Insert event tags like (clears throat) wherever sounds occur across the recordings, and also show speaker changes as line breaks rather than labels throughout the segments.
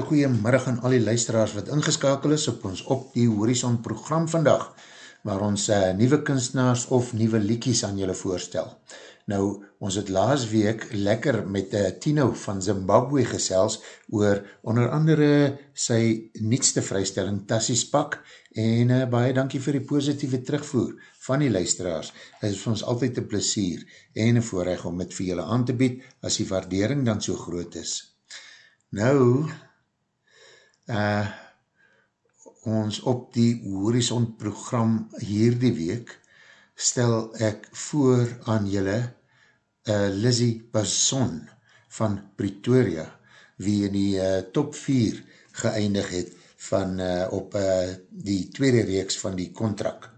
hartelike goeie middag aan al die luisteraars wat ingeskakel is op ons Op die Horizon program vandag, waar ons uh, nieuwe kunstenaars of nieuwe liekies aan julle voorstel. Nou, ons het laas week lekker met uh, Tino van Zimbabwe gesels oor onder andere sy nietste vrystelling Tassies Pak en uh, baie dankie vir die positieve terugvoer van die luisteraars. Het is vir ons altyd een plesier en een voorrecht om het vir julle aan te bied as die waardering dan so groot is. Nou, uh, ons op die Horizon program hierdie week stel ek voor aan julle uh, Lizzie Basson van Pretoria, wie in die uh, top 4 geëindig het van uh, op uh, die tweede reeks van die contract.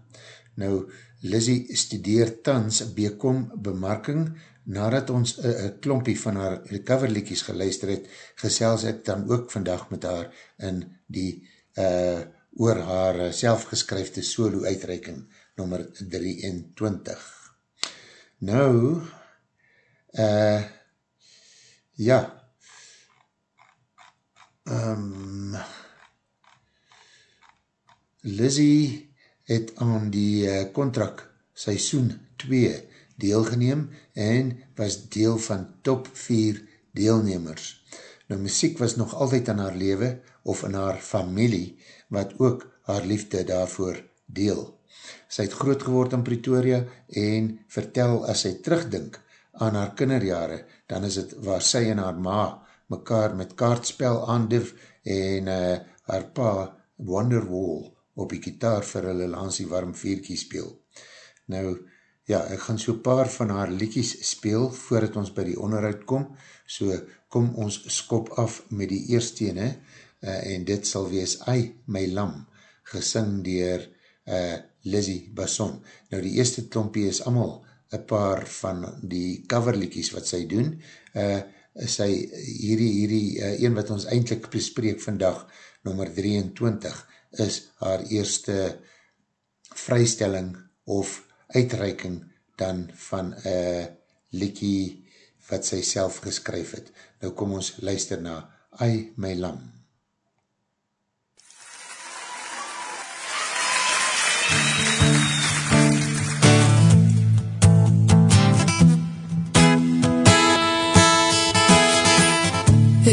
Nou, Lizzie studeer tans BCom bemarking nadat ons een klompie van haar coverlikies geluister het, gesels ek dan ook vandag met haar in die uh, oor haar selfgeskryfde solo uitreiking nummer 23. Nou, uh, ja, um, Lizzie het aan die uh, contract seisoen 2 deelgeneem en was deel van top 4 deelnemers. Nou, muziek was nog altyd in haar leven of in haar familie, wat ook haar liefde daarvoor deel. Sy het groot geword in Pretoria en vertel as sy terugdink aan haar kinderjare, dan is het waar sy en haar ma mekaar met kaartspel aandif en uh, haar pa Wonderwall op die gitaar vir hulle lansie warm vierkie speel. Nou, ja, ek gaan so paar van haar liekies speel voordat ons by die onderhoud kom, so kom ons skop af met die eerste ene, uh, en dit sal wees Ai, my lam, gesing dier uh, Lizzie Basson. Nou die eerste klompie is allemaal een paar van die coverliekies wat sy doen, uh, sy hierdie, hierdie uh, een wat ons eindelijk bespreek vandag, nummer 23, is haar eerste vrystelling of uitreiking dan van een liekie wat sy self geskryf het. Nou kom ons luister na Ai my lam.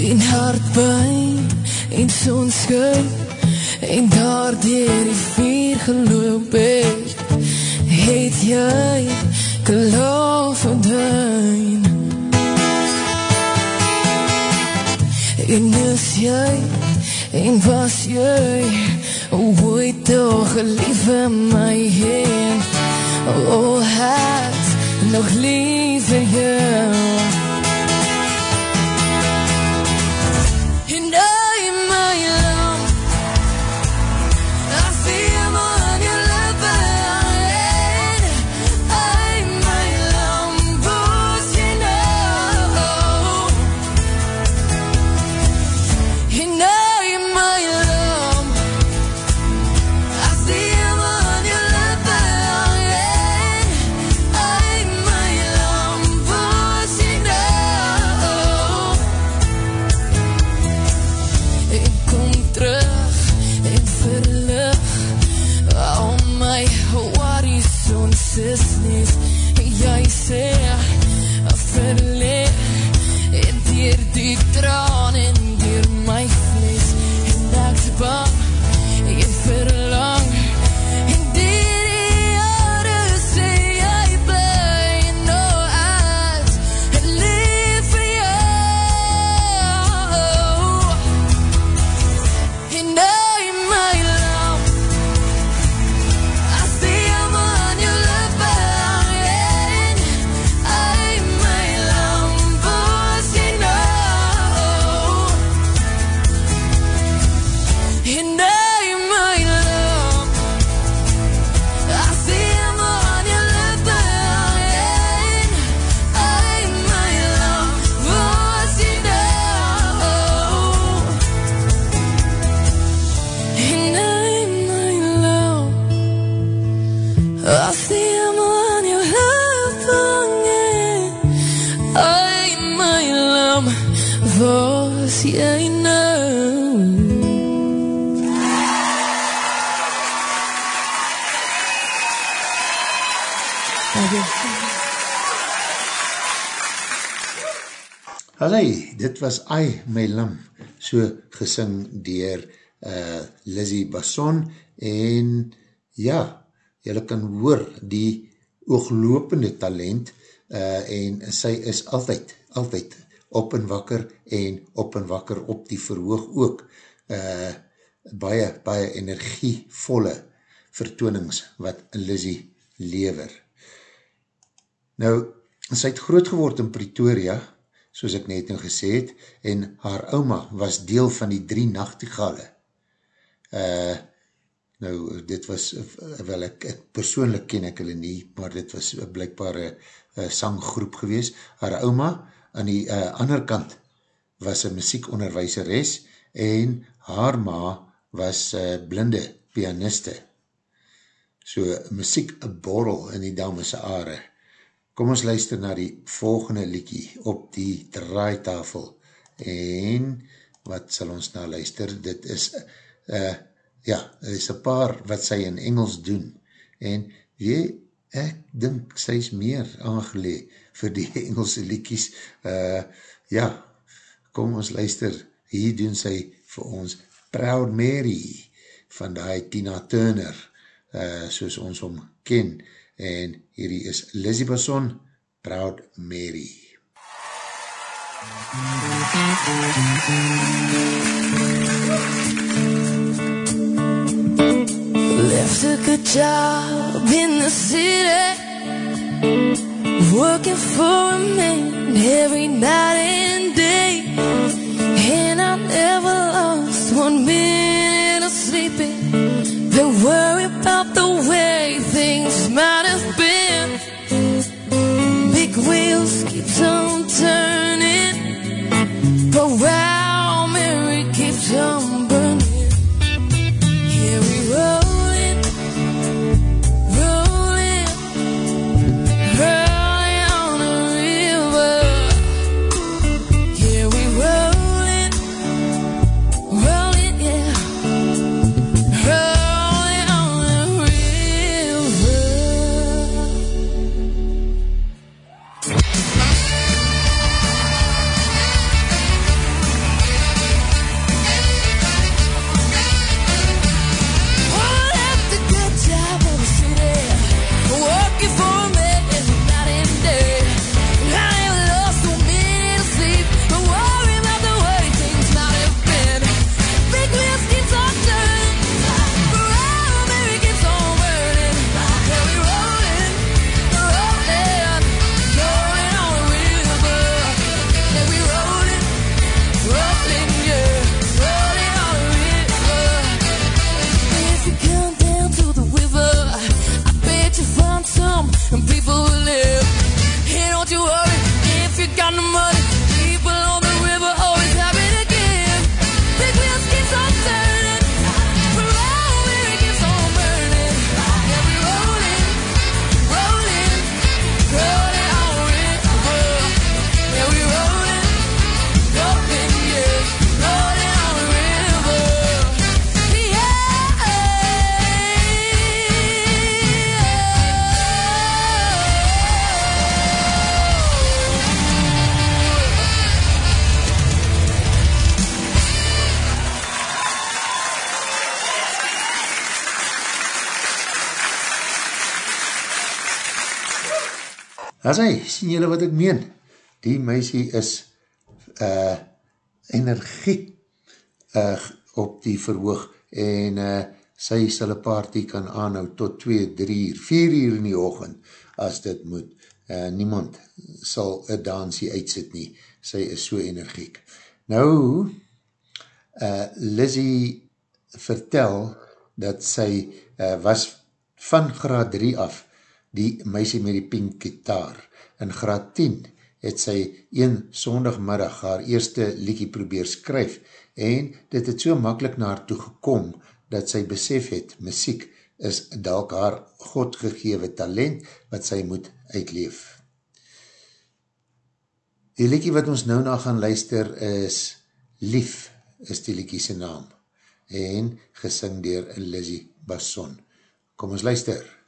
En hartpijn, en sonskyn, en daar dier die vier geloop het, het jy geloof verdwijn. En is jy, en was jy, ooit toch lief my heen, o het nog lief vir jou.
Dit was I, my lam, so gesing dier uh, Lizzie Basson en ja, jylle kan hoor die ooglopende talent uh, en sy is altyd, altyd op en wakker en op en wakker op die verhoog ook. Uh, baie, baie energievolle vertoonings wat Lizzie lever. Nou, sy het groot geword in Pretoria, soos ek net nou gesê het, en haar ouma was deel van die drie nachtigale. Uh, nou, dit was, wel ek, ek persoonlik ken ek hulle nie, maar dit was blijkbaar een sanggroep gewees. Haar ouma, aan die uh, ander kant, was een muziekonderwijseres, en haar ma was uh, blinde pianiste. So, muziek borrel in die dames aarde. Kom ons luister na die volgende liekie op die draaitafel. En wat sal ons nou luister? Dit is, uh, ja, dit is een paar wat sy in Engels doen. En jy, ek dink sy is meer aangelee vir die (laughs) Engelse liekies. Uh, ja, kom ons luister. Hier doen sy vir ons Proud Mary van die Tina Turner, uh, soos ons om ken en hierdie is Lizzie Basson, Proud Mary.
Left a good job in the city, working for a man every night and day. Wheels keeps on turning, but wow, Mary keeps on
As hy, sien julle wat ek meen? Die meisie is uh, energie uh, op die verhoog en uh, sy sal een party kan aanhou tot 2, 3 uur, 4 uur in die oogend, as dit moet. Uh, niemand sal een dansie uitsit nie. Sy is so energiek. Nou, uh, Lizzie vertel dat sy uh, was van graad 3 af die meisie met die pink gitaar. In graad 10 het sy een sondagmiddag haar eerste liekie probeer skryf en dit het so makkelijk na haar toe gekom dat sy besef het, muziek is dalk haar godgegewe talent wat sy moet uitleef. Die liekie wat ons nou na gaan luister is Lief is die liekie sy naam en gesing dier Lizzie Basson. Kom ons luister.
My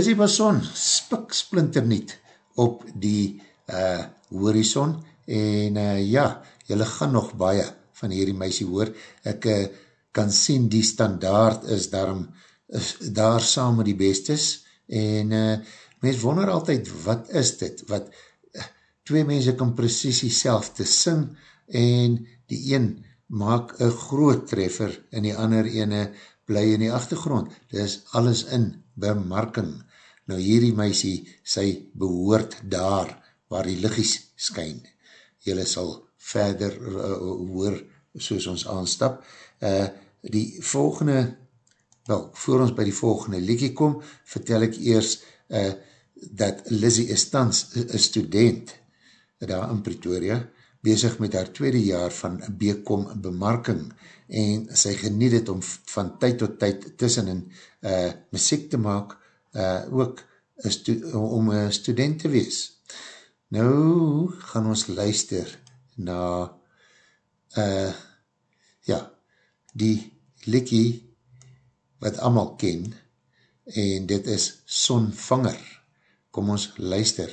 Lizzie Basson, spik splinter niet op die uh, horizon en uh, ja, jylle gaan nog baie van hierdie meisie hoor. Ek uh, kan sien die standaard is daarom is daar saam met die bestes en uh, mens wonder altyd wat is dit, wat uh, twee mense kan precisie self te sing en die een maak een groot treffer en die ander ene bly in die achtergrond. Dit is alles in bemarking. Nou hierdie meisie, sy behoort daar waar die liggies skyn. Julle sal verder uh, hoor soos ons aanstap. Uh, die volgende, wel, voor ons by die volgende liedje kom, vertel ek eers uh, dat Lizzie is tans een student daar in Pretoria, bezig met haar tweede jaar van BCom bemarking en sy geniet het om van tyd tot tyd tussenin uh, muziek te maak, uh, ook om een student te wees. Nou gaan ons luister na uh, ja, die likkie wat amal ken en dit is Sonvanger. Kom ons luister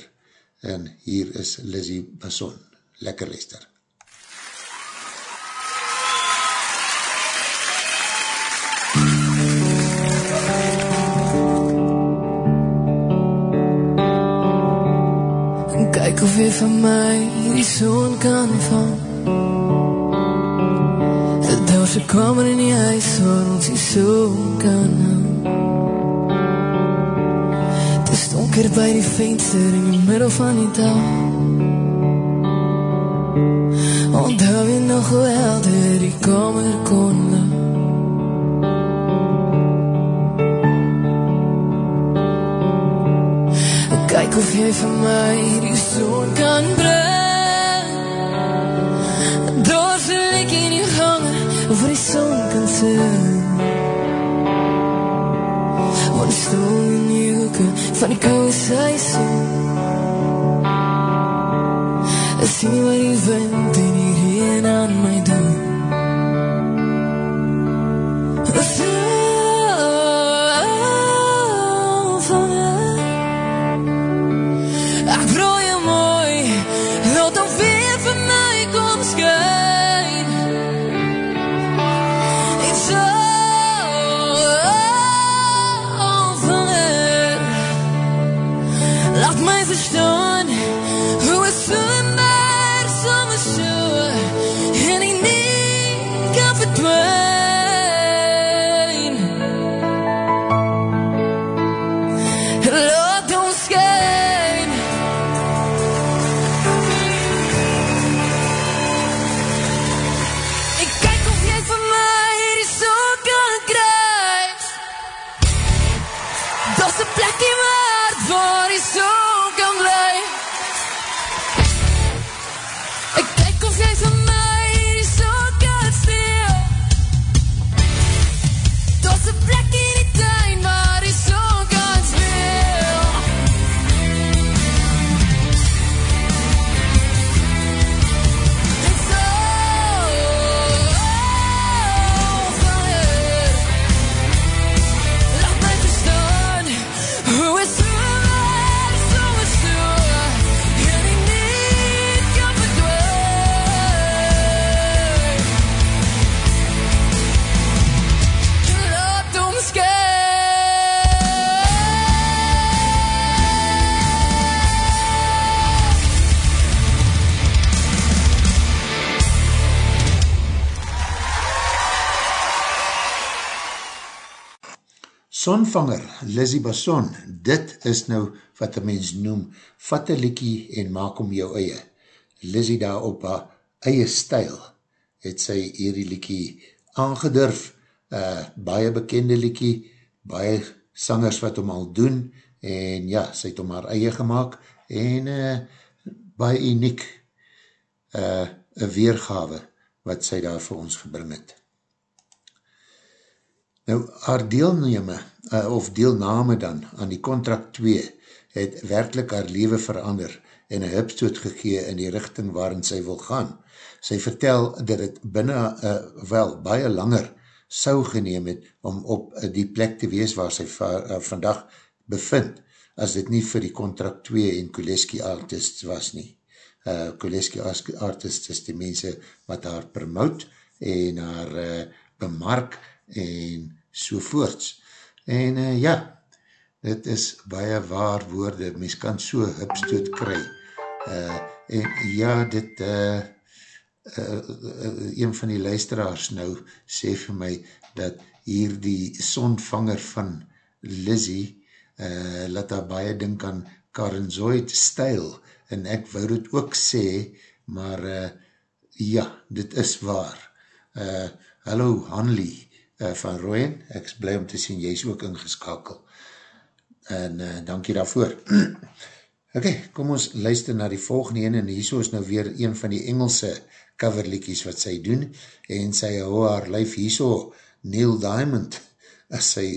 en hier is Lizzie Basson. Lekker luister.
Kyk of jy van my die son kan vang Daar sy kamer in die huis waar ons die son kan. Hang Het is donker by die venster in die middel van die dag. Onthou jy nog hoe helder die kamer kon of jy vir my die son kan bring Daar sal ek in die gange Waar die son kan sing Want stom in die hoeke Van die kouwe seisoen. Ek sien wat die wind en die reen aan
Sonvanger, Lizzie Basson, dit is nou wat een mens noem, vat een liekie en maak om jou eie. Lizzie daar op haar eie stijl, het sy hierdie liekie aangedurf, uh, baie bekende liekie, baie sangers wat om al doen, en ja, sy het om haar eie gemaakt, en uh, baie uniek, uh, een weergawe, wat sy daar vir ons gebring het. Nou, haar deelneme, uh, of deelname dan, aan die contract 2, het werkelijk haar leven verander en een hupstoot gegee in die richting waarin sy wil gaan. Sy vertel dat het binnen, uh, wel, baie langer sou geneem het om op uh, die plek te wees waar sy va, uh, vandag bevind, as dit nie vir die contract 2 en Kuleski artists was nie. Uh, Kuleski artists is die mense wat haar promote en haar uh, bemark en sovoorts. En uh, ja, dit is baie waar woorde, mens kan so hupstoot kry. Uh, en ja, dit, uh, uh, uh, een van die luisteraars nou sê vir my, dat hier die sonvanger van Lizzie, uh, laat haar baie dink aan Karen Zoid stijl, en ek wou dit ook sê, maar uh, ja, dit is waar. Uh, hallo Hanlie uh, van Rooien, ek is blij om te sien, jy is ook ingeskakel. En uh, dankie daarvoor. (clears throat) ok, kom ons luister na die volgende ene, en hier is nou weer een van die Engelse coverlikies wat sy doen, en sy hou haar lyf hier Neil Diamond, (laughs) as sy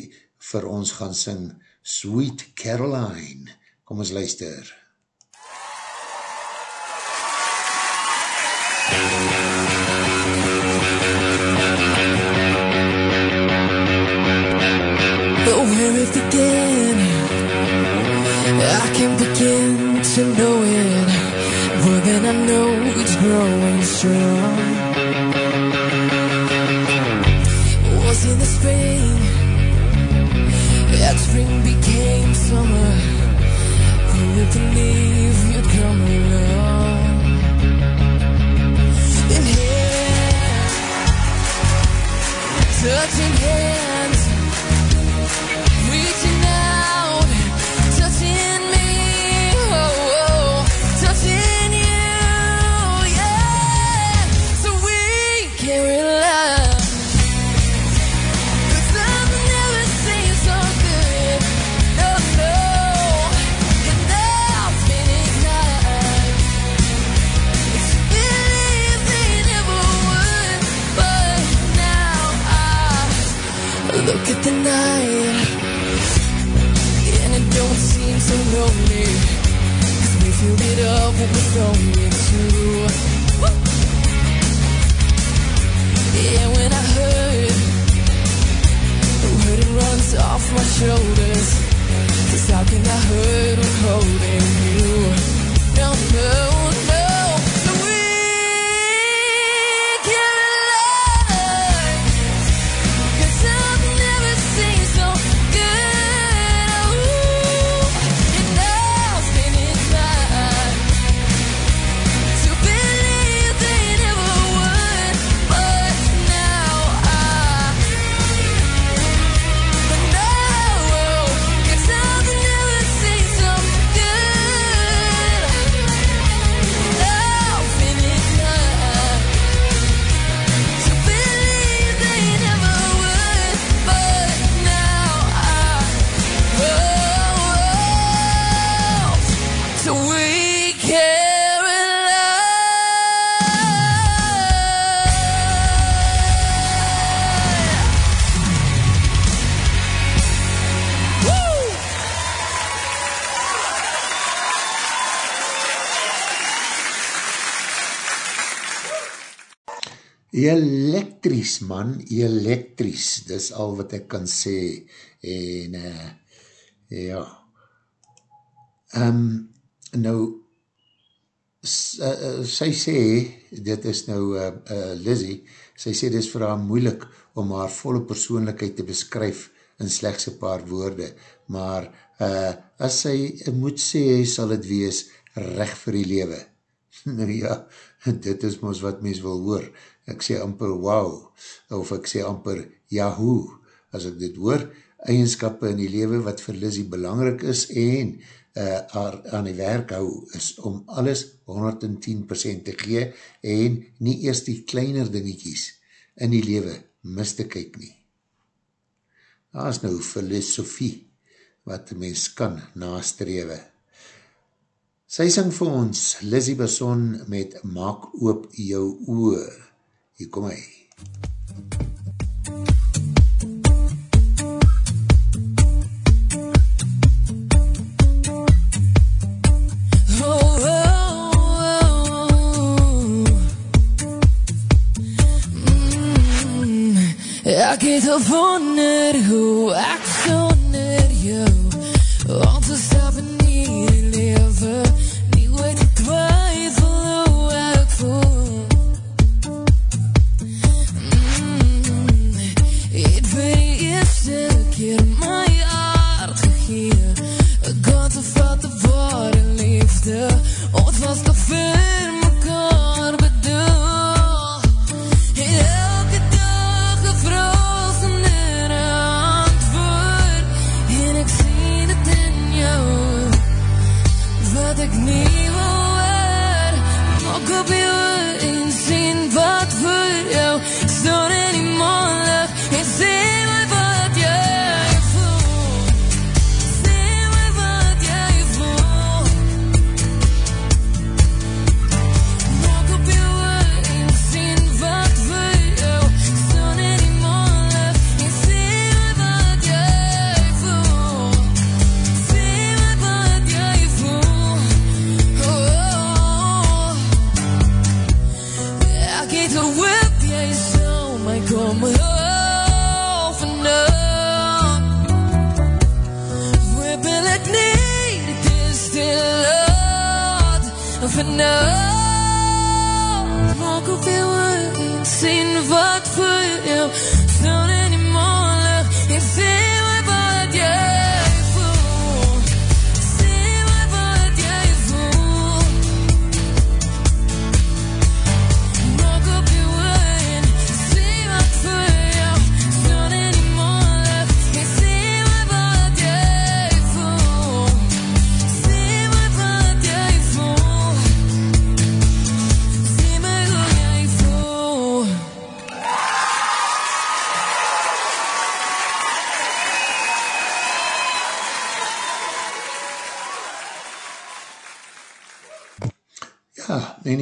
vir ons gaan sing Sweet Caroline. Kom ons luister.
But (laughs) summer. Who would believe you'd come along? In here, touching hands
Elektries man, elektries, dis al wat ek kan sê, en uh, ja, um, nou, s, uh, sy sê, dit is nou uh, uh, Lizzie, sy sê dit is vir haar moeilik om haar volle persoonlijkheid te beskryf in slechts een paar woorde, maar uh, as sy moet sê, sal het wees recht vir die lewe. (laughs) nou ja, dit is ons wat mens wil hoor. Ek sê amper wow, of ek sê amper yahoo, as ek dit hoor, eigenskap in die leven wat vir Lizzie belangrik is en uh, haar aan die werk hou is om alles 110% te gee en nie eerst die kleiner dingetjies in die leven mis te kyk nie. Daar is nou filosofie wat mens kan nastrewe. Sy sing vir ons Lizzie Basson met Maak oop jou oor. Hier kom hy.
Oh, oh, oh. Mm, Ek het al wonder hoe ek sonder jou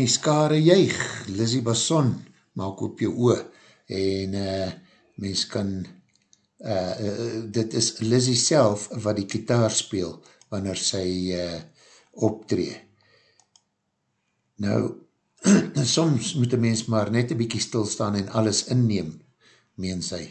die
skare juig, Lizzie Basson, maak op jou oor, en uh, mens kan, uh, uh, dit is Lizzie self wat die kitaar speel, wanneer sy uh, optree. Nou, (clears throat) soms moet een mens maar net een bykie stilstaan en alles inneem, meen sy,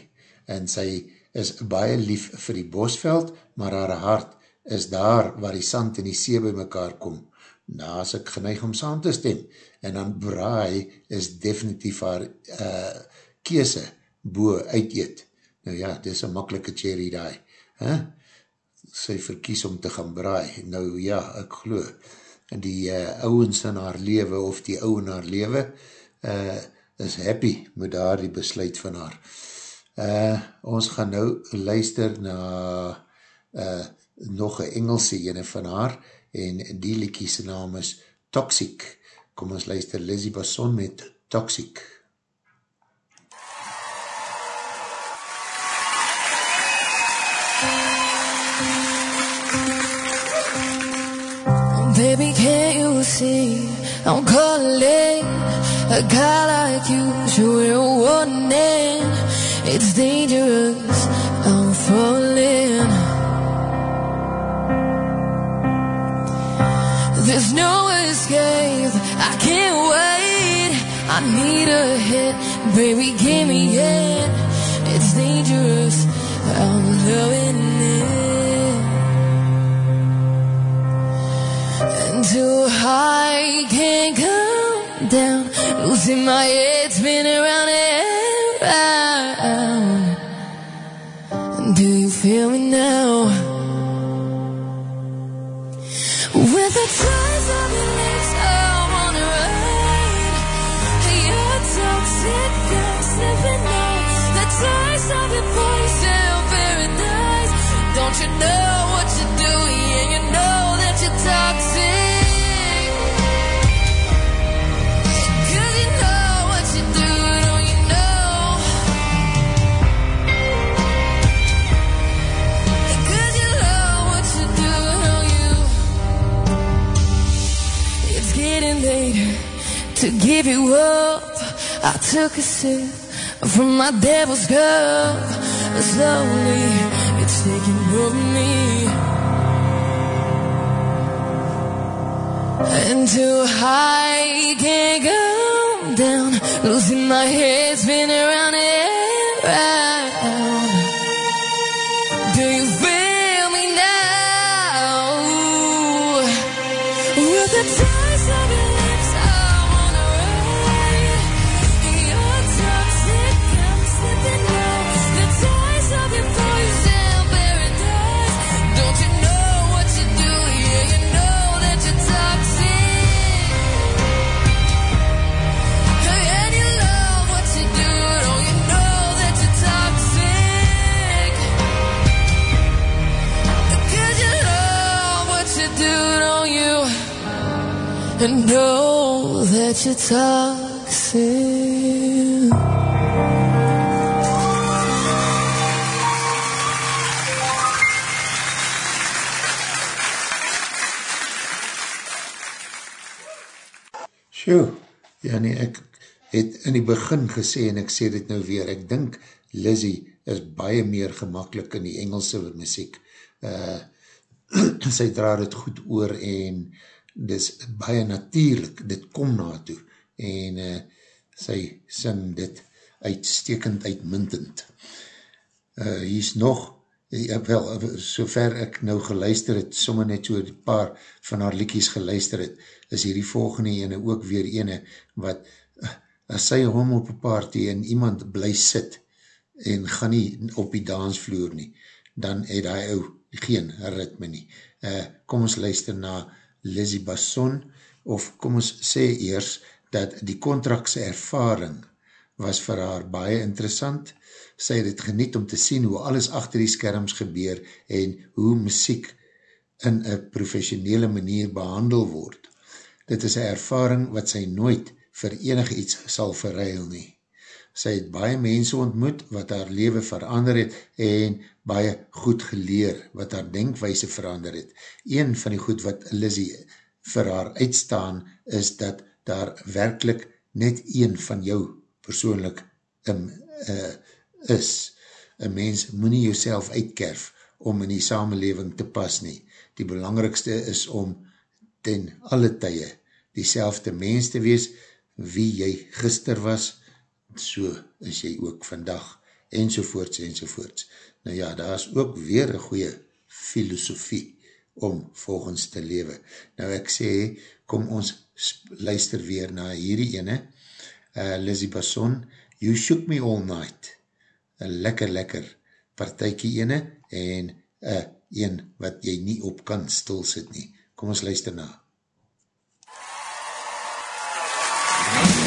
en sy is baie lief vir die bosveld, maar haar hart is daar waar die sand en die see by mekaar kom. Nou as ek geneig om saam te stem, en dan braai is definitief haar uh, kese boe uit eet. Nou ja, dit is een makkelike cherry daai. Huh? Sy verkies om te gaan braai. Nou ja, ek glo, die uh, ouwens in haar lewe, of die ouwe in haar lewe, uh, is happy met daar die besluit van haar. Uh, ons gaan nou luister na uh, nog een Engelse ene van haar, en die liekie sy naam is Toxic. Kom ons luister Lizzie Basson met Toxic.
Baby, can't you see I'm calling a guy like you should a warning. It's dangerous. I'm falling. I need a hit. Baby, give me it. It's dangerous. I'm loving it. And too high, can't come down. Losing my head, spinning around and round. Do you feel me up. I took a sip from my devil's cup. Slowly, it's taking over me. And too high, can't come down. Losing my head, spinning around and round. And know that you're toxic.
Sjoe, ja nee, ek het in die begin gesê en ek sê dit nou weer, ek dink Lizzie is baie meer gemakkelijk in die Engelse muziek. Uh, (clears throat) sy dra dit goed oor en dis baie natuurlijk, dit kom na toe en uh, sy sing dit uitstekend uitmuntend. Uh, hier is nog, ja, wel, sover ek nou geluister het, sommer net so die paar van haar liekies geluister het, is hier die volgende ene ook weer ene, wat, uh, as sy hom op een party en iemand bly sit, en gaan nie op die dansvloer nie, dan het hy ou geen ritme nie. Uh, kom ons luister na Lizzie Basson, of kom ons sê eers, dat die kontrakse ervaring was vir haar baie interessant. Sy het het geniet om te sien hoe alles achter die skerms gebeur en hoe muziek in een professionele manier behandel word. Dit is een ervaring wat sy nooit vir enig iets sal verruil nie. Sy het baie mense ontmoet wat haar leven verander het en baie goed geleer wat haar denkwijse verander het. Een van die goed wat Lizzie vir haar uitstaan is dat daar werkelijk net een van jou persoonlik um, uh, is. Een mens moet nie jouself uitkerf om in die samenleving te pas nie. Die belangrikste is om ten alle tye die selfde mens te wees wie jy gister was, so is jy ook vandag, enzovoorts, enzovoorts. Nou ja, daar is ook weer een goeie filosofie om volgens te lewe. Nou ek sê, kom ons luister weer na hierdie ene, uh, Lizzie Basson, You Shook Me All Night, een lekker lekker partijkie ene, en uh, een wat jy nie op kan stilsit nie. Kom ons luister na.
He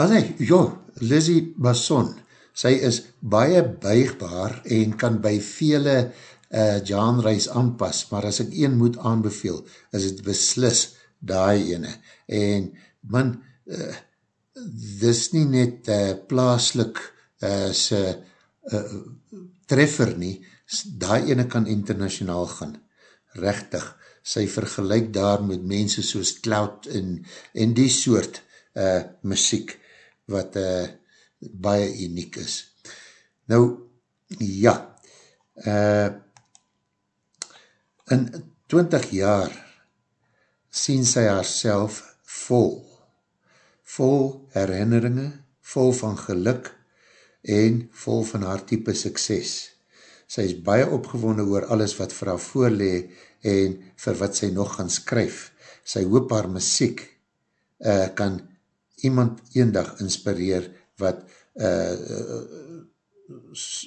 Wel nee, jo, Lizzie Basson, sy is baie buigbaar en kan by vele uh, genreis aanpas, maar as ek een moet aanbeveel, is het beslis daai ene. En man, uh, dis nie net uh, plaaslik uh, sy uh, treffer nie, daai ene kan internationaal gaan. Rechtig, sy vergelijk daar met mense soos Cloud en, en die soort uh, muziek wat uh, baie uniek is. Nou, ja, uh, in 20 jaar sien sy haarself vol, vol herinneringe, vol van geluk en vol van haar type sukses. Sy is baie opgewonde oor alles wat vir haar voorlee en vir wat sy nog gaan skryf. Sy hoop haar muziek uh, kan iemand eendag inspireer wat uh,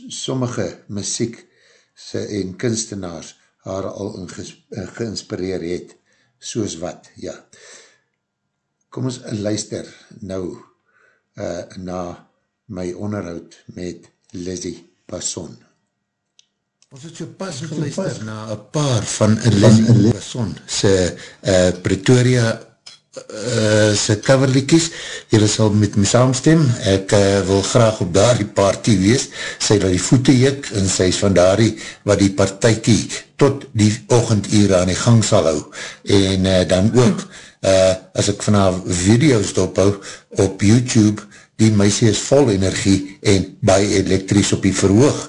sommige muziek en kunstenaars haar al uh, geïnspireer het, soos wat, ja. Kom ons luister nou uh, na my onderhoud met Lizzie Passon. Ons het so pas geluister na een paar van Lizzie Passon se uh, Pretoria uh, se coverlikies. Hier sal met my saamstem. Ek uh, wil graag op daar die party wees. Sy laat die voete juk en sy is van daar die wat die partijkie tot die ochenduur aan die gang sal hou. En uh, dan ook, uh, as ek van haar video's dophou op YouTube, die meisie is vol energie en baie elektries op die verhoog.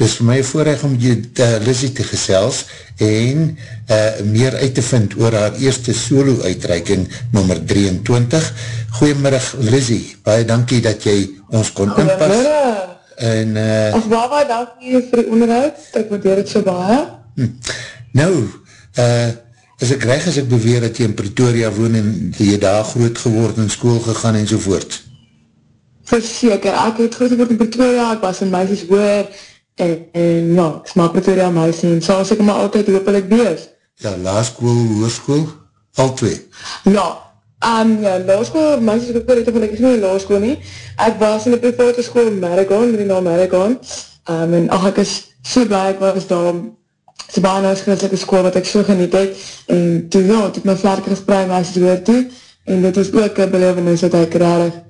Dus vir my voorrecht om jy uh, Lizzie te gesels en uh, meer uit te vind oor haar eerste solo uitreiking nummer 23. Goeiemiddag Lizzie, baie dankie dat jy ons kon inpas. En, uh,
As baie baie dankie vir die onderhoud, ek waardeer het so baie.
Hm. Nou, uh, is ek recht as ek beweer dat jy in Pretoria woon en jy daar groot geworden, school gegaan en sovoorts?
Verseker, ek het groot geword in Pretoria, ek was in meisjes hoor, en, en ja, ek smaak Pretoria meisje, en so as ek maar altyd hoopelik wees.
Ja, laaskool, hoerskool, al twee?
Ja, um, ja, laaskool, meisjes hoor, het ek nie in laaskool nie, ek was in die private school Maragon, in die naam Maragon, um, en ach, ek is so blij, ek was daar, so baie nou skriftelike school wat ek so geniet het, en toe ja, toe ek my vlerke gespreid meisjes hoor toe, en dit was ook een belevenis wat ek rarig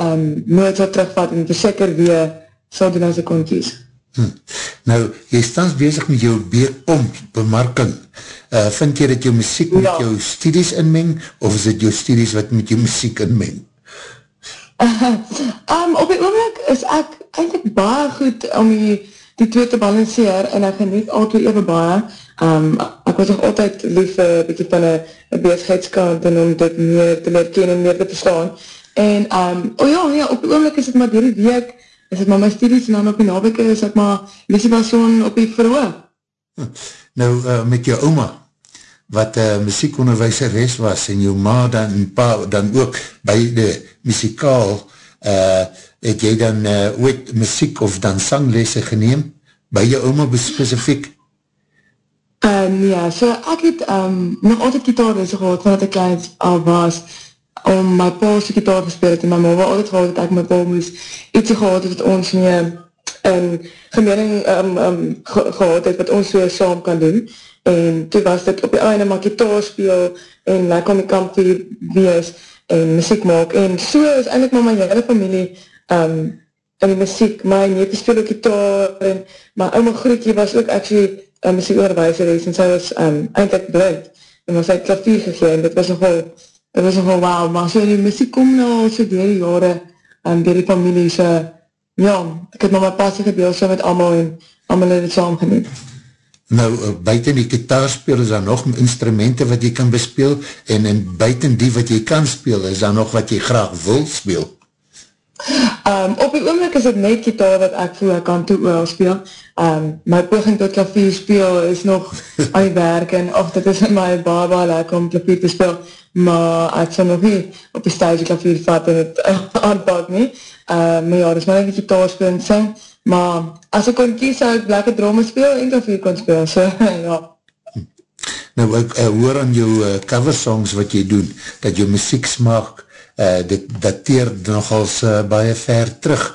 um, nooit sal terugvat en verseker weer sal doen as ek kon kies.
Hm. Nou, jy is thans bezig met jou beerpomp bemarking. Uh, vind jy dat jou muziek met ja. jou studies inmeng, of is het jou studies wat met jou muziek inmeng?
Uh, (laughs) um, op die oomlik is ek eindelijk baie goed om die, die twee te balanceer, en ek geniet al twee even baie. Um, ek was nog altyd lief een beetje van een bezigheidskant, en om dit meer te leer ken en meer te verstaan. En, um, oh ja, ja, op die oomlik is het maar die week, is het maar my studies, en dan op die naweke is het maar Lissie Basson op die verhoog.
Nou, uh, met jou oma, wat uh, muziekonderwijseres was, en jou ma dan, pa, dan ook beide muzikaal, uh, het jy dan uh, ooit muziek of dan sanglese geneem, by jou oma specifiek?
Um, ja, so ek het um, nog altijd gitaarlese gehad, vanat ek klein al was, om my pa sy gitaar gespeel het en my ma wat altijd gehad het, ek my pa moes ietsie gehad het wat ons mee in gemening um, um, ge gehad het, wat ons so saam kan doen. En toe was dit op die einde my gitaar speel en my kom die kampie wees en muziek maak. En so is eindelijk maar my hele familie um, in die muziek, my neefje speel ook gitaar en my oma groetje was ook actually een muziekoorwijzer en sy was um, eindelijk blind. En was hy klavier gegeen en dit was nogal dit was nogal wauw, maar so die muziek kom nou so dier die jare, en dier die familie, so, ja, ek het maar my passie gedeel so met allemaal, en allemaal het het saam geniet.
Nou, buiten die gitaar speel, is daar nog instrumenten wat jy kan bespeel, en, en buiten die wat jy kan speel, is daar nog wat jy graag wil speel?
Um, op die oomlik is het net gitaar wat ek voel ek kan toe oor speel. Um, my poging tot klavier speel is nog (laughs) aan die werk en of dit is my baba lekker om klavier te speel, maar ek sal nog nie op die stage klavier vat en het (laughs) aanpak nie. Um, maar ja, dit is maar net gitaar speel en sing, maar as ek kon kies, sal ek lekker drome speel en klavier kon speel, so (laughs) ja.
Nou, ek uh, hoor aan jou uh, cover songs wat jy doen, dat jou muziek smaak uh, dit dateer nogals uh, baie ver terug.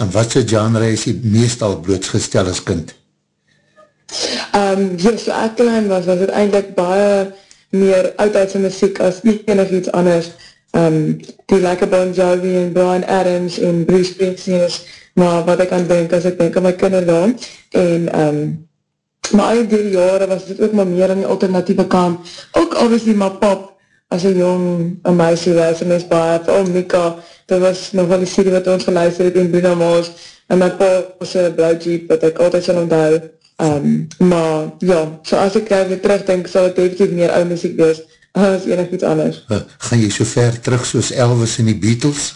En wat so genre is jy meestal blootsgestel as kind?
Um, ja, so ek klein was, was het eindelijk baie meer oudheidse muziek as enig iets anders. Um, die lekker Bon Jovi en Brian Adams en Bruce Springsteen is maar wat ek aan denk as ek denk aan my kinderdaam. En um, maar al die jare was dit ook maar meer aan die alternatieve kant. Ook obviously my pop as een jong een meisje was en is baie, vir oh Mika, dit was nog wel die serie wat ons geluister het in Bruno Mars en my pa was een blauw jeep wat ek altijd sal onthou. Um, maar ja, so as ek daar weer terugdenk, sal het definitief meer ou muziek wees, as enig iets anders.
Uh, gaan jy so ver terug soos Elvis en die Beatles?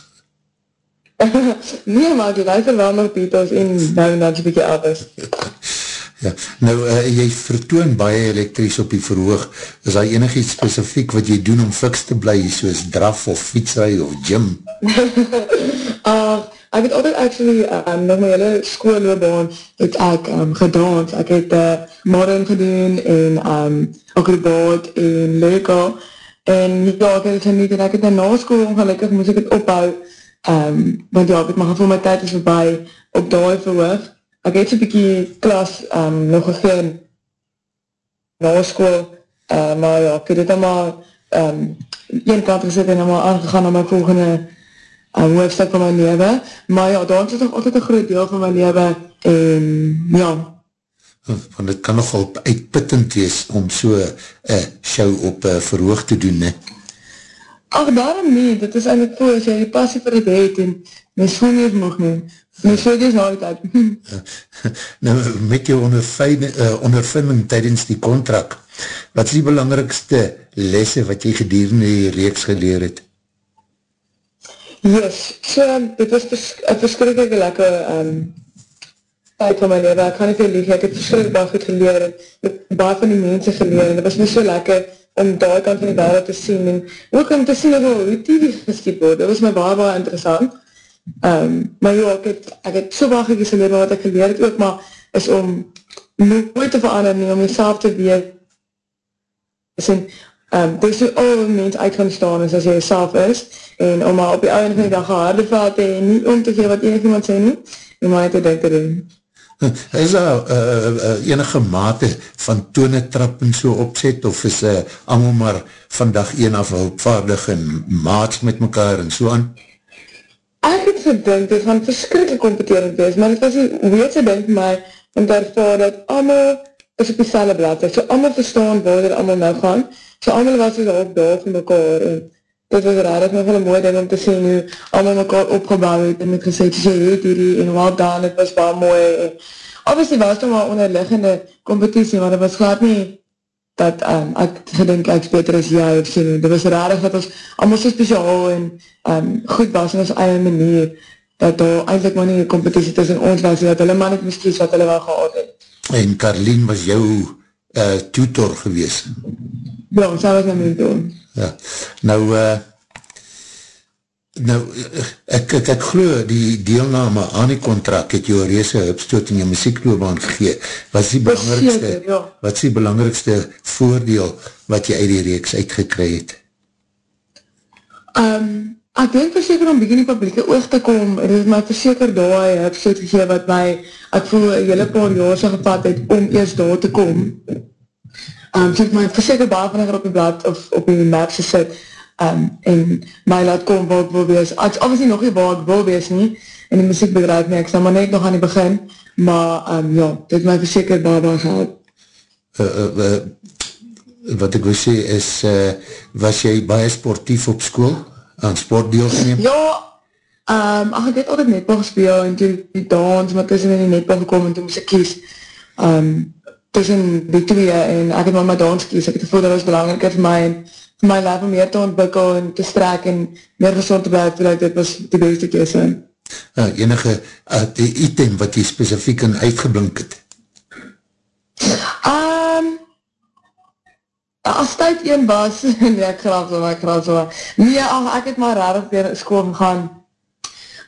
(laughs)
nee, maar ek luister wel nog Beatles en nou en dan so'n bykie Elvis. (laughs)
ja, nou, uh, jy vertoon baie elektries op die verhoog, is daar enig iets specifiek wat jy doen om fiks te bly, soos draf of fietsrui of gym?
uh, (laughs) ek het altijd actually, um, nog my hele schoolloobaan, het ek um, gedans, ek het uh, modern gedoen, en um, acrobaat, en leuke, en ja, ek het het geniet, en ek het na school, ongelukkig moest ek het ophou, um, want ja, ek het maar gevoel, my tijd is voorbij, op daai verhoog, ek het so'n bykie klas um, nog gegeen, na school, uh, maar ja, ek het het allemaal, um, een kant gezet, en allemaal aangegaan na my volgende, een hoofdstuk van my leven, maar ja, daar is toch altijd een groot deel van my leven, en ja.
Want het kan nogal uitputtend wees om so een show op uh, verhoog te doen, ne?
Ach, daarom nie, dit is eindelijk voor, as jy die passie vir het het, en my schoen nie mag nie, my schoen is nou uit. (laughs)
nou, met jou uh, ondervinding tydens die contract, wat is die belangrikste lesse wat jy gedurende die reeks geleer het?
Yes, so, dit was vers, een verskrikkelijke lekker um, tijd van my leven, ek kan nie veel lieg, ek het verskrikkelijk baie goed geleer, en baie van die mense geleer, en dit was my so lekker om daar kant van die wereld te sien, en ook om te sien hoe TV geskiep word, dit was my baie baie interessant, um, maar jo, ek het, ek het so baie gekies geleer, wat ek geleer het ook, maar is om nooit te verander nie, om jyself te weet, en um, dit is hoe al mens uit gaan staan is as jy self is, en om maar op die oude van die dag gehaarde veld te nie om te gee wat enig iemand sê nie, en maar te denk te doen.
Is daar uh, uh, enige mate van tone trap en so opzet, of is uh, allemaal maar vandag een af hulpvaardig en maats met mekaar en so aan?
Ek het gedink, dit gaan verskrikkelijk competerend wees, maar het was die weetse ding vir my, om te ervaar dat allemaal is op die selle blad, so allemaal verstaan waar dit allemaal nou gaan, So allemaal was het op daar van mekaar en dit was raar, het nog wel een mooi ding om te sien hoe allemaal mekaar opgebouw het en het gesê, so jy het hierdie en wat dan, het was wel mooi en obviously was het maar onderliggende competitie, maar het was glad nie dat um, ek gedink ek beter as jy of sien, dit was raar dat ons allemaal so speciaal en um, goed was in ons eie manier, dat daar eindelijk maar nie een competitie tussen ons was, dat hulle maar net miskies wat hulle wel gehad het.
En Carlien was jou uh, tutor gewees?
Ja, sy was my mentor.
Ja, nou, uh, nou, ek, ek, ek glo die deelname aan die contract het jou reese opstoot in jou muziekloobaan gegee. Wat is die belangrikste, Zeker, ja. wat is die belangrikste voordeel wat jy uit die reeks uitgekry het?
Um, ek denk verseker om begin die publieke oog te kom, en het is my verseker daar, jy heb soot gegeen wat my, ek voel een hele paar jaar so gevat het om eerst daar te kom, um, so ek my verseker baie vinniger op die blad of op die map gesit um, en my laat kom waar ek wil wees. Ek is obviously nog nie waar ek wil wees nie in die muziekbedrijf nie, ek sal maar net nog aan die begin, maar um, ja, dit het my verseker baie baie gehad.
Uh, uh, uh, wat ek wil sê is, uh, was jy baie sportief op school, aan sportdeel geneem?
Ja, um, ach, ek het altijd netbal gespeel en toe die dans, maar tussen in die netbal gekom en toe moest ek kies. Um, tussen die twee en ek het maar my dans kies, ek het gevoel dat was belangriker vir my en vir my leven meer te ontwikkel en te strek en meer gezond te blijf, voordat dit was die beste kies.
Uh, enige uh, die item wat jy specifiek in uitgeblink het?
As tyd een was, (laughs) nee, ek graaf so, ek graaf so. Nee, ach, ek het maar rarig weer school gegaan.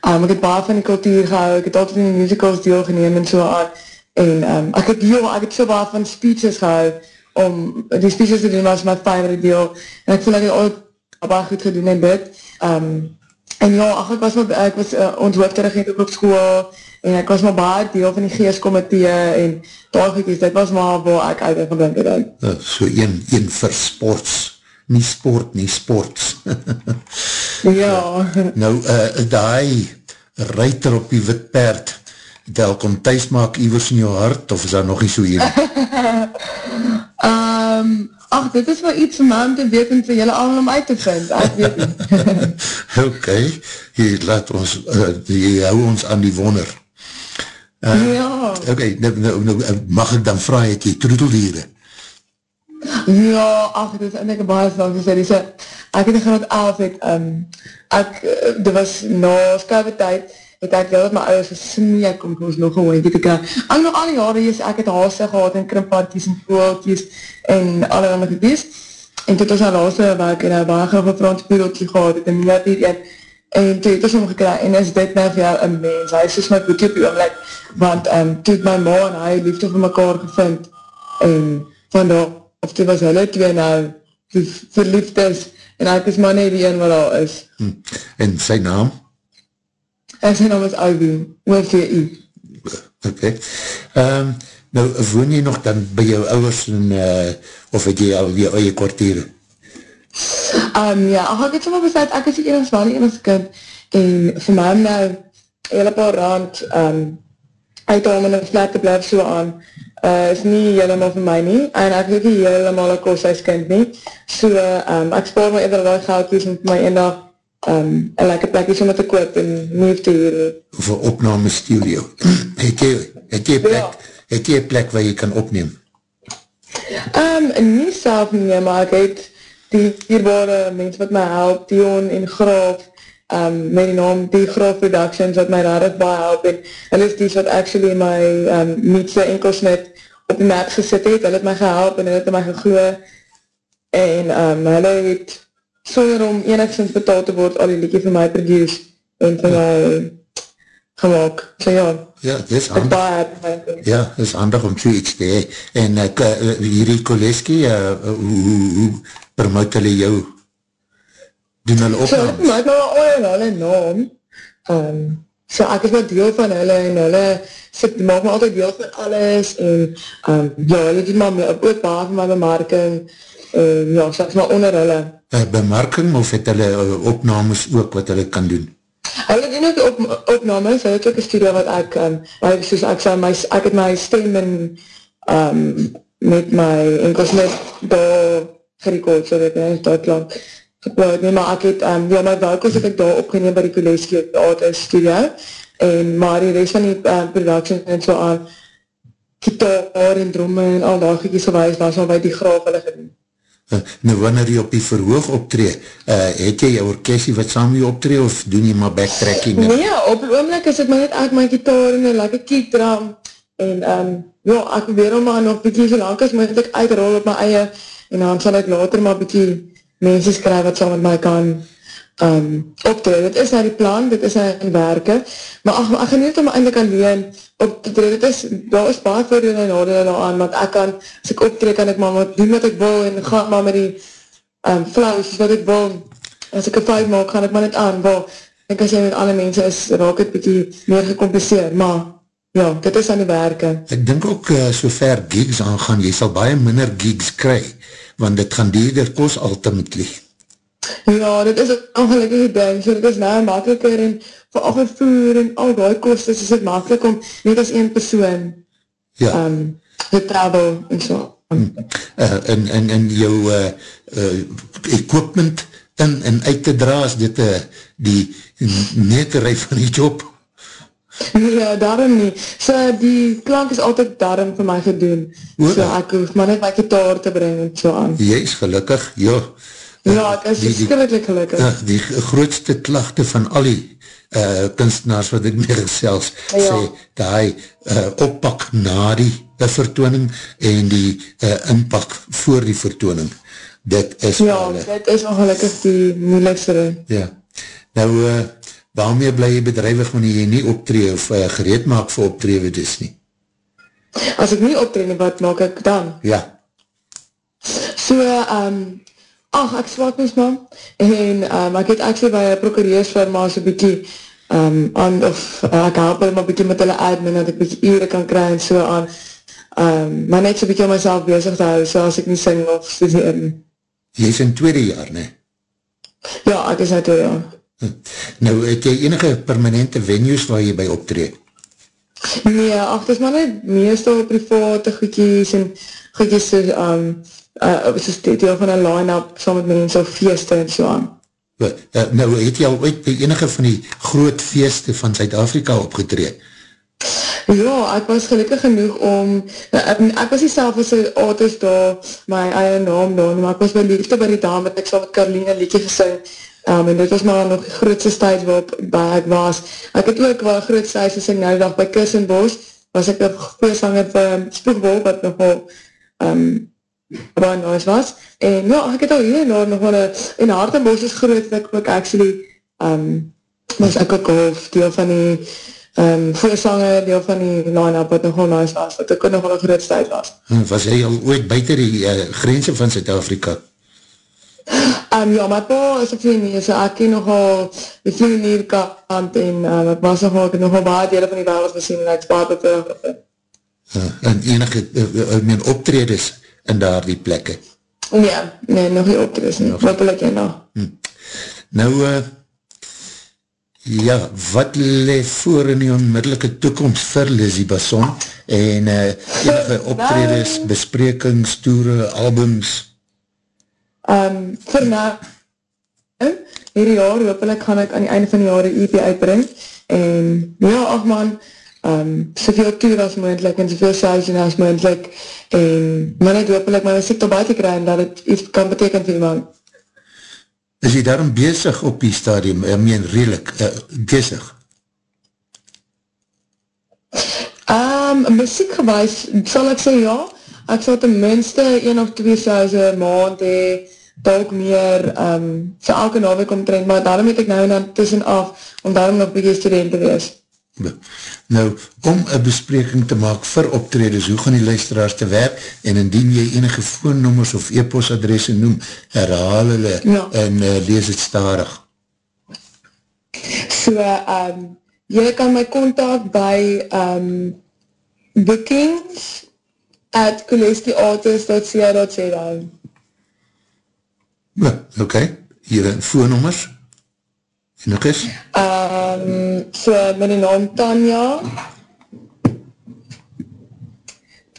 Um, ek het baie van die kultuur gehou, ek het altijd in die musicals deel geneem en so aan. En um, ek het heel, ek het so baie van speeches gehou, om die speeches te doen was my favorite deel, en ek voel ek het al baie goed gedoen en dit. Um, en ja, ach, ek was, maar, ek was uh, onthoofddirigent ook op school en ek was maar baie deel van die geestkomitee en daar gekies, dit was maar waar ek uit en gedink het.
Uh, so een, een vir sports, nie sport, nie sports.
ja. (laughs)
nou, uh, die ruiter op die wit perd, tel kom thuis maak iwers in jou hart, of is daar nog nie so hier? (laughs)
um, ach, dit is wel iets vir my om te weet en vir julle allemaal om uit te vind, ek weet nie. (laughs)
ok, jy laat ons, uh, jy hou ons aan die wonder.
Uh, ja.
Ok, nou, nou, nou, mag ek dan vraag, het jy troedeldieren?
Ja, ach, dit is eindelijk baie slag die sê, ek het in graad 11 het, um, ek, dit was na skouwe tyd, het ek wel met my ouders gesmeek om ons nog een hondje te kry. Ek nog al die jare is, ek het haase gehad en krimpparties en voeltjes en alle andere gewees. En toe het ons al laatste werk en een baie graag een Frans poedeltje gehad, het een meer die en, en toe het ons omgekry en is dit nou vir jou een mens. Hy is soos my boekie op die oomlik, want um, toe het my ma en hy liefde vir mekaar gevind en vandaag, of toe was hulle twee nou verliefd is en ek is maar nie die een wat al is.
Hm. En sy naam?
En sy naam is Ivy, OVI.
Ok. Um, nou, woon jy nog dan by jou ouders en, uh, of het jy al jou eie kwartier?
Um, ja, ach, ek het sommer besluit, ek is die enigste wel die enigste kind, en vir my nou, hele paar rand, um, uit om in een flat te blijf so aan, uh, is nie helemaal vir my nie, en ek is nie helemaal een kosthuiskind nie, so, um, ek spaar my eerder al geldkies vir my ene dag um, een lekker plekje so met te koop en nie te huur.
Of een opname studio. (clears throat) het jy, het jy plek, ja. het jy plek waar jy kan opneem?
Um, nie self nie, maar ek het die hierbare mens wat my help, Dion en Graaf, um, met die naam Die Graaf Productions, wat my rarig baie help, en hulle is die wat actually my um, Mietse enkelsnit op die map gesit het, hulle het my gehelp en hulle het my gegloe, en um, hulle het sonder om enigszins betaald te word, al die liedje vir my produce en vir my gemaakt. So ja,
ja dit is handig. Ja, dit is handig om so iets te hee. En ek, uh, hierdie Koleski, uh, hoe, hoe, hoe promote hulle jou? Doen hulle opnames?
So, ek maak nou al in hulle naam. Um, so ek is maar deel van hulle en hulle sit, maak my altyd deel van alles en um, ja, hulle doen maar ook baar van my bemarking en ja, is maar onder hulle
uh, bemarking of het hulle uh, opnames ook wat hulle kan doen?
Hulle doen ook op, opnames, hulle het ook een studio wat ek, um, soos ek sê, my, ek het my stem in um, met my enkels net daar gerekord, so dat ek daar klank geplaat nie, maar ek het, um, ja, my welkels het ek daar opgeneem by die Koleski Artist Studio, en maar die rest van die um, production en so aan, gitaar en dromme en al daar gekies gewijs, was al by die graaf hulle gedoen.
Uh, nou wanneer jy op die verhoog optree, uh, het jy jou orkestie wat saam jy optree of doen jy maar backtracking?
Nee, op die oomlik is het my net uit my gitaar en een lekker kietram en um, ja, ek probeer om maar nog bykie so lang as moet ek uitrol op my eie en dan sal ek later maar bykie mense skryf wat saam met my kan um, optree. Dit is nou die plan, dit is nou in werke, maar ach, ek geniet om eindelijk alleen op te tree, dit is, daar is baie voordeel en nadeel nou aan, want ek kan, as ek optree, kan ek maar wat doen wat ek wil, en gaan maar met die um, flauws wat ek wil, as ek een fout maak, gaan ek maar net aan, wel, ek as jy met alle mense is, raak het bykie meer gecompliceerd, maar, ja, dit is aan die werke.
Ek dink ook, uh, so ver gigs aangaan, jy sal baie minder gigs kry, want dit gaan dierder kos ultimately.
Ja, dit is een ongelukkige ding, so dit is nou makkelijker en vir al vervoer en al die kost, is het makkelijk om net as een persoon ja. um, te travel en so.
Um. Uh, en, en, en jou uh, uh, equipment in en uit te dra, is dit uh, die neterij van die job?
Ja, daarom nie. So, die klank is altyd daarom vir my gedoen. O, so, ek hoef maar net my gitaar te brengen en so aan.
Jy is gelukkig, joh.
Ja, ek is verskrikkelijk gelukkig.
Ja, die grootste klachte van al die uh, kunstenaars wat ek (laughs) meer selfs ja. sê, die uh, oppak na die uh, vertooning en die uh, inpak voor die vertooning. Dit is
Ja, alle. dit is ongelukkig die moeilikste.
Ja. Nou, uh, waarmee bly jy bedrijwig wanneer jy nie optree of uh, gereed maak vir optree wat is nie?
As ek nie optree, wat maak ek dan?
Ja.
So, um, Ach, ek swak ons man. En um, ek het actually by een prokureursfirma so bykie um, aan, of uh, ek help hulle maar bykie met hulle admin, dat ek bykie ure kan kry en so aan. Um, maar net so bykie om myself bezig te hou, so as ek nie sing of studeer. nie.
Jy is in tweede jaar, ne?
Ja, ek is uit ja.
Nou, het jy enige permanente venues waar jy by optree?
Nee, ach, dis maar net meestal private goedjies en goedjies so, um, uh, soos die deel van een line-up saam met mense of feeste en so aan.
Uh, nou, het jy al ooit by enige van die groot feeste van Zuid-Afrika opgetree?
Ja, ek was gelukkig genoeg om, ek, ek was nie self as een artist daar, my eie naam daar, maar ek was by Liefde by die dame, ek saam met Caroline liedje gesing, um, en dit was maar nog die grootste stage waarop waar ek was. Ek het ook wel groot stage gesing, nou dag by Kus en Bos, was ek een goeie sanger vir Spoegwol, wat nogal um, baie nice was. En ja, ek het al hier en daar nog wel een, en Hartenbos is groot, ek ook actually, um, was ek ook al deel van die um, voorsanger, deel van die line-up wat nogal nice was, wat ek ook nogal een groot stuid was.
Hm, Was jy al ooit buiten die uh, grense van Zuid-Afrika?
Um, ja, my pa is een vriendin, so ek ken nogal die vriendin kant en um, ek was nogal, ek het nogal baie dele van die wereld gesien en ek is baie beperk.
Uh, en enige, uh, uh, meen optredes in daar die plekke?
Nee, nee, nog nie optredes nie, hopelijk jy nog.
Nou, uh, ja, wat le voor in die onmiddellike toekomst vir Lizzie Basson en uh, enige (laughs) optredes, besprekings, toere, albums?
Um, vir nou, hierdie jaar, hopelijk gaan ek aan die einde van die jaar die EP uitbring, en ja, ach man, um, soveel toer as moendlik, en soveel session as moendlik, en maar net hopelijk my muziek tot buiten kry, en dat het iets kan beteken vir iemand.
Is jy daarom bezig op die stadium, ek meen redelijk, uh, bezig?
Um, muziekgewijs, sal ek sê ja, ek sal ten minste 1 of 2 shows een maand hee, dalk meer, um, vir elke naweek omtrent, maar daarom het ek nou en dan tussen af, om daarom nog bykie student te wees.
Nou, om een bespreking te maak vir optreders, hoe gaan die luisteraars te werk, en indien jy enige voornommers of e-postadresse noem, herhaal hulle
ja.
en uh, lees het starig.
So, um, jy kan my contact by um, bookings at kolestiartis.ca.za
ja, Oké, okay. hier een voornommers? 072 Lukas?
Um, ehm, so, my naam Tanja.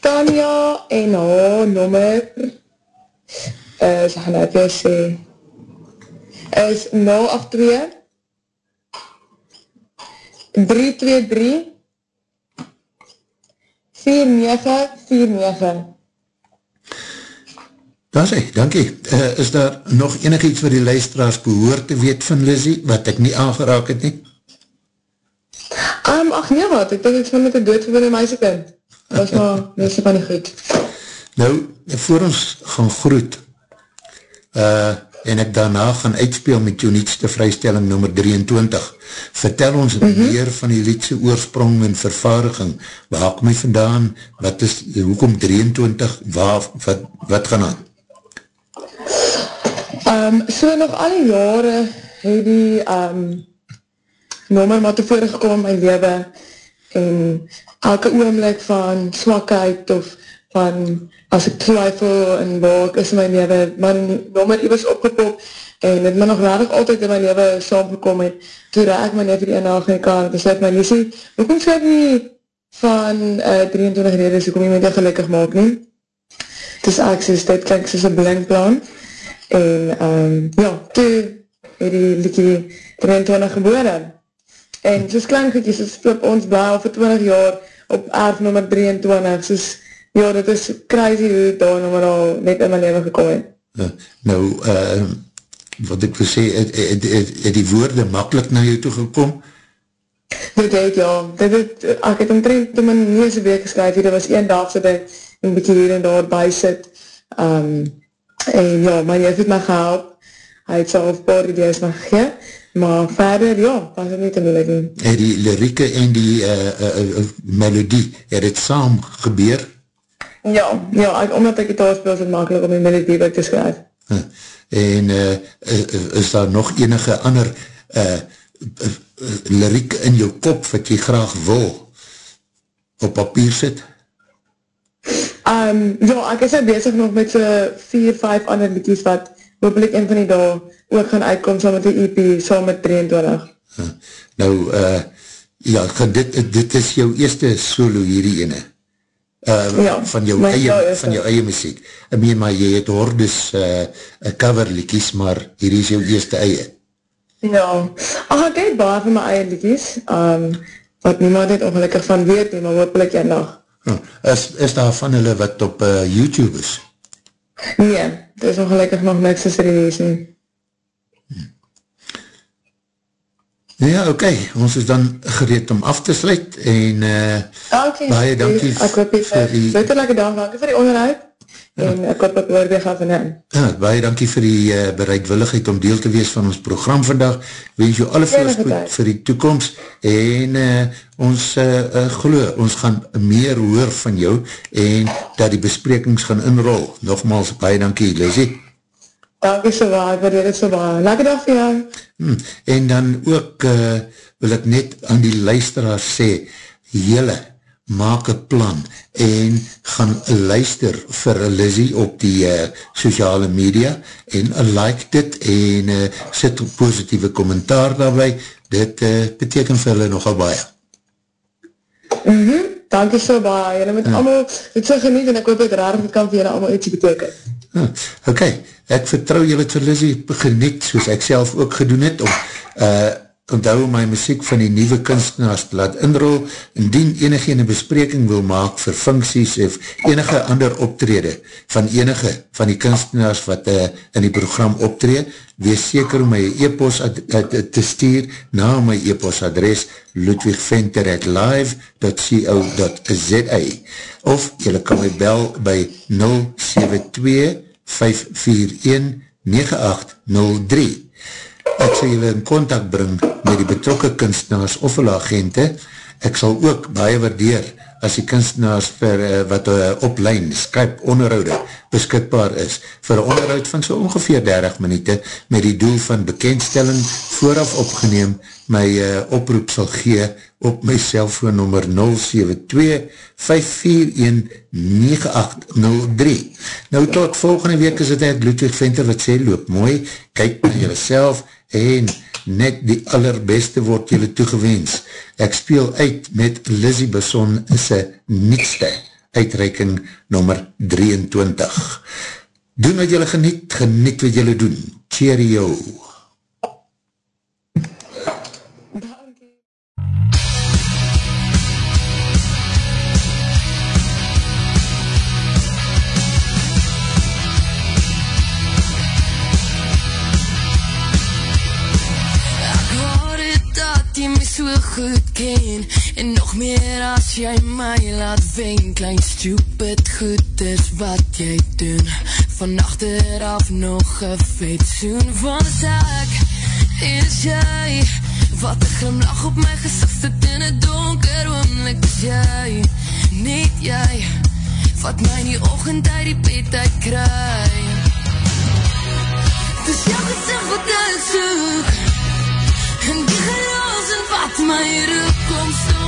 Tanja en haar nommer is, ek gaan nou vir jou sê, is 082 323 4949
daar sê, dankie. Uh, is daar nog enig iets wat die luisteraars behoor te weet van Lizzie, wat ek nie aangeraak het nie?
Um, ach nee wat, ek denk ek maar met een doodgewinde meisjekind. Dat is maar, dat is van die goed.
Nou, voor ons gaan groet, uh, en ek daarna gaan uitspeel met jou nietste vrystelling nummer 23, vertel ons mm -hmm. meer van die liedse oorsprong en vervaardiging. Waar kom jy vandaan? Wat is, hoekom 23? Waar, wat, wat gaan aan?
Um, so nog al die jare het die um, nommer maar tevore gekom in my leven en elke oomlik van swakheid of van as ek twyfel en waar ek is in my leven, maar nommer die was opgepop en het my nog radig altyd in my leven saamgekom het, toe raak my neef die ene dag in die kar, en besluit my Lucy, hoekom skryf nie van uh, 23 redes, hoekom jy my dit gelukkig maak nie? Dus ek soos, dit klink soos een blinkplan, en um, ja, toe het die liedje 23 gebore. En soos klein goedjes, soos flip ons blauw vir 20 jaar op erf nummer 23, soos, ja, dit is crazy hoe daar nummer al net in my leven gekom het.
Uh, nou, uh, wat ek wil sê, het, het, het, het die woorde makkelijk na jou toe gekom?
Dit het, ja, dit het, ek het omtrent toe my neuse week geskryf, dit was een dag so ding, een bykie hier en daar by sit, um, en ja, my neef het my gehelp, hy het self paar idees my gegeen, maar verder, ja, was het nie te moeilik nie.
Het die lirieke en die uh, uh, uh, melodie, het het saam gebeur?
Ja, ja, ek, omdat ek gitaar speel, is het makkelijk om die melodie by te skryf.
Uh, en uh, is daar nog enige ander uh, uh, liriek in jou kop wat jy graag wil op papier sit?
Um, ja, ek is nou bezig nog met so 4, 5 ander liedjes wat hopelijk een van die dag ook gaan uitkom saam met die EP, saam met 23.
Nou, uh, ja, dit, dit is jou eerste solo hierdie ene. Uh,
Ja,
van jou eie, van jou eie muziek. Ek meen maar, jy het hordes uh, cover liedjes, maar hierdie is jou eerste eie.
Ja, ach, ek het baie van my eie liedjes, um, wat niemand het ongelukkig van weet nie, maar hopelijk jy nog.
Huh. Is, is daar van hulle wat op uh, YouTube is?
Nee, dit is ongelukkig nog niks as release nie.
Ja, oké, okay. ons is dan gereed om af te sluit en uh,
Ah, Okay,
Baie dankie vir die-
lekker dag, dankie vir die onderhoud, en ek hoop ek word weer gaan van hen.
ja, baie dankie vir die uh, bereidwilligheid om deel te wees van ons program vandag. Wens jou alle voorspoed
tyd.
vir die toekomst en uh, ons uh, uh, geloof, ons gaan meer hoor van jou en dat die besprekings gaan inrol. Nogmaals, baie dankie, Lesie.
Dankie so ek waardeer dit so baie. Lekker dag vir jou.
Hmm. En dan ook uh, wil ek net aan die luisteraars sê, jylle maak een plan en gaan luister vir Lizzie op die uh, sociale media en like dit en uh, sit positieve kommentaar daarby. Dit uh, beteken vir hulle nogal baie.
Dankie so baie. Julle moet allemaal dit so geniet en ek hoop het raar dit kan vir julle allemaal ietsie beteken.
Huh, Ok, ek vertrouw julle het vir Lizzie geniet, soos ek self ook gedoen het, om uh, onthou my muziek van die nieuwe kunstenaars te laat inrol, indien enige ene bespreking wil maak vir funksies of enige ander optrede van enige van die kunstenaars wat uh, in die program optree, wees seker om my e-post ad, ad, te stuur na my e-post adres ludwigventer at live.co.za of jylle kan my bel by 072 541 9803 ek sal julle in contact bring met die betrokke kunstenaars of hulle agente. Ek sal ook baie waardeer as die kunstenaars per, uh, wat uh, op lijn, Skype onderhoude beskikbaar is vir een onderhoud van so ongeveer 30 minuute met die doel van bekendstelling vooraf opgeneem my uh, oproep sal gee op my cellfoonnummer 072 541 9803. Nou tot volgende week is het ek Ludwig Venter wat sê loop mooi, kyk na jylle self en net die allerbeste word jylle toegewens. Ek speel uit met Lizzie Besson sy nietste uitreiking nummer 23. Doen wat jylle geniet, geniet wat jylle doen. Cheerio!
Meer as jy my laat wen Klein stupid goed is wat jy doen. Van achteraf nog een vet soen Want ek is jy. Wat een glimlach op my gezicht sit in het donker oomlik is jy. Net jy Wat my in die ochend uit die bed uit kry. Dis jou gezicht wat ek soek En die geloos en wat my roep Kom staan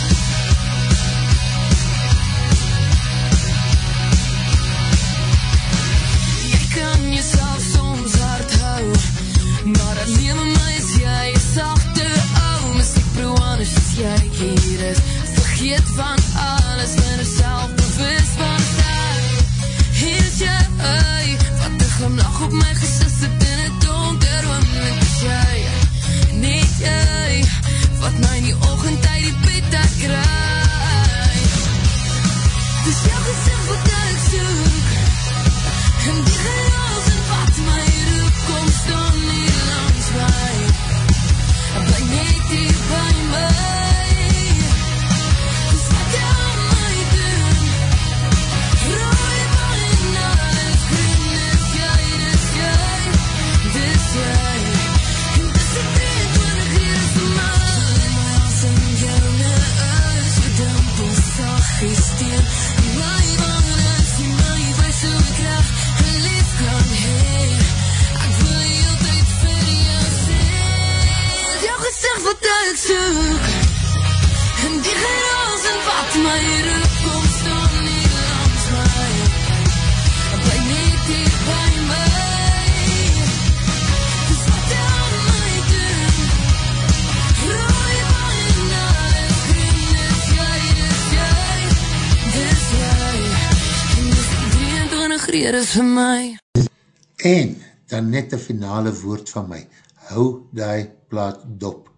Vergeet van alles en er self bewust van tyd Hier is jy, wat een glimlach op my 23 redes vir my
En dan net die finale woord van my. Hou die plaat dop.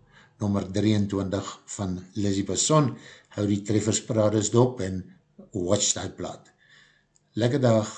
Nummer 23 van Lizzie Basson. Hou die treffersparades dop en watch die plaat. Lekker dag.